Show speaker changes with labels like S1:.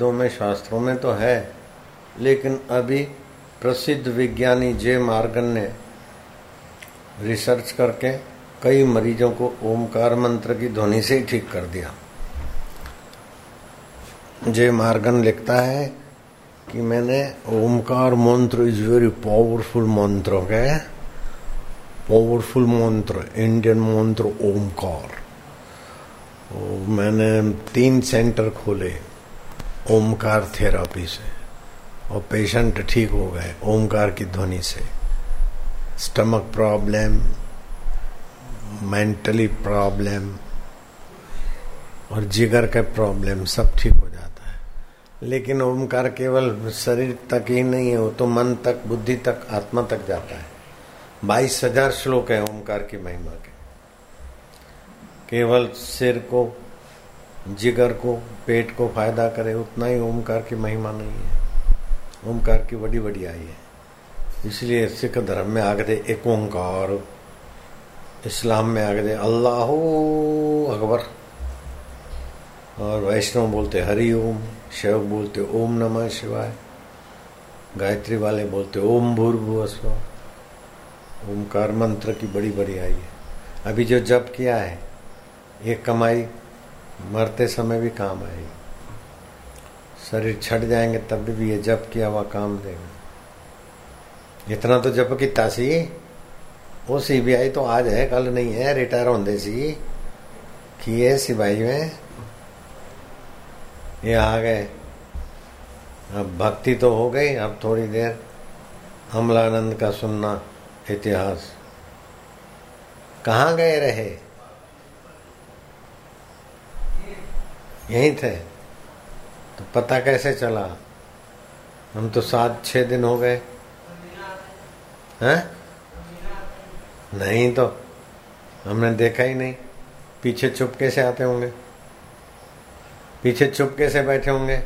S1: तो में, शास्त्रों में तो है, लेकिन अभी प्रसिद्ध विज्ञानी जे. मार्गन ने रिसर्च करके कई मरीजों को ओमकार मंत्र की ध्वनि से ही ठीक कर दिया। जे. मार्गन लिखता है कि मैंने ओमकार मंत्र इज़ वेरी पावरफुल मंत्र है पावरफुल मंत्र इंडियन मंत्र ओमकार। मैंने तीन सेंटर खोले। ओमकार थेरापी से। और पेशेंट ठीक हो गए, ओमकार की ध्वनि से। स्टमक प्रॉब्लम मेंटली प्रॉब्लम और जिगर के प्रॉब्लम सब ठीक हो जाता है। लेकिन ओमकार केवल शरीर तक ही नहीं है, वो तो मन तक, बुद्धि तक, आत्मा तक जाता है। बाईस हज़ार श्लोक है ओमकार की महिमा के। केवल सिर को जिगर को, पेट को फ़ायदा करे, उतना ही ओमकार की महिमा नहीं है। ओमकार की बड़ी बड़ी आई है। इसलिए सिख धर्म में आगे एक ओंकार, इस्लाम में आगे अल्लाह अकबर। और वैष्णव बोलते हरि ओम शिव बोलते ओम नमः शिवाय, गायत्री वाले बोलते ओम भूर्भुवस्व ओमकार मंत्र की बड़ी बड़ी आई है। अभी जो जप किया है ये कमाई मरते समय भी काम आएगी। शरीर छट जाएँगे, तब भी ये जप किया हुआ काम देगा। इतना तो जप किता सी वो सीबीआई तो आज है, कल नहीं है, रिटायर होंगे सी किए सिपाही में। ये आ गए। अब भक्ति तो हो गई, अब थोड़ी देर अमलानंद का सुनना इतिहास। कहाँ गए रहे? यहीं थे। तो पता कैसे चला? हम तो सात, छह दिन हो गए। हैं? नहीं तो हमने देखा ही नहीं। पीछे चुपके से आते होंगे? पीछे चुपके से बैठे होंगे?